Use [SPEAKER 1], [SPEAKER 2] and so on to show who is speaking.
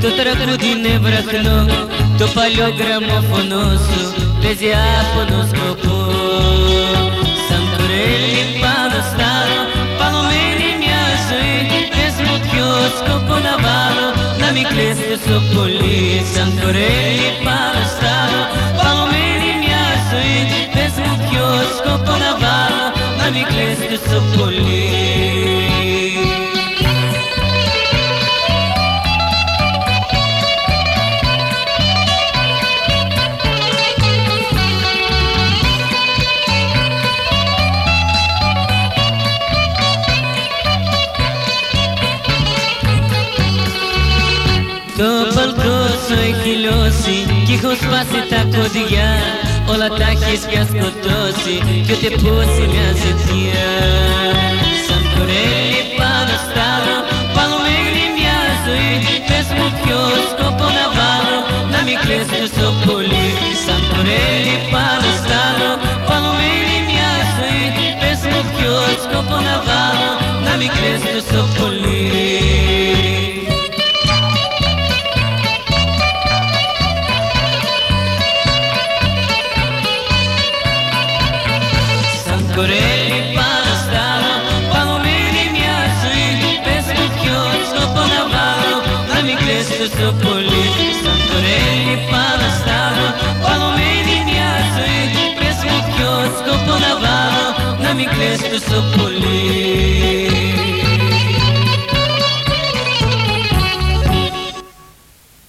[SPEAKER 1] Το τραγούδι είναι βραχνό. Το παλιό γραμμόφωνο σου Παίζει από σκοπό μην κλαις τόσο Το παλκό σου έχει λιώσει κι έχω σπάσει τα κωδιά Όλα τα έχεις πια σκοτώσει κι ούτε πόση μια ζητία Σαν κορέλι πάνω στάλο παγωμένη μια ζωή Πες μου ποιος σκοπό να βάλω να μην κλαις τόσο πολύ Σαν κορέλι πάνω στάλο παγωμένη μια ζωή Πες μου ποιος σκοπό να βάλω να μην κλαις τόσο πολύ κορέλι πάνω στάλο Παγωμένη μια ζωή. Πες μου ποιος σκοπό να βάλω Να μην κλαις τόσο πολύ. Σαν κορέλι πάνω στάλο Παγωμένη μια ζωή. Πες μου ποιος σκοπό να βάλω Να μην κλαις τόσο πολύ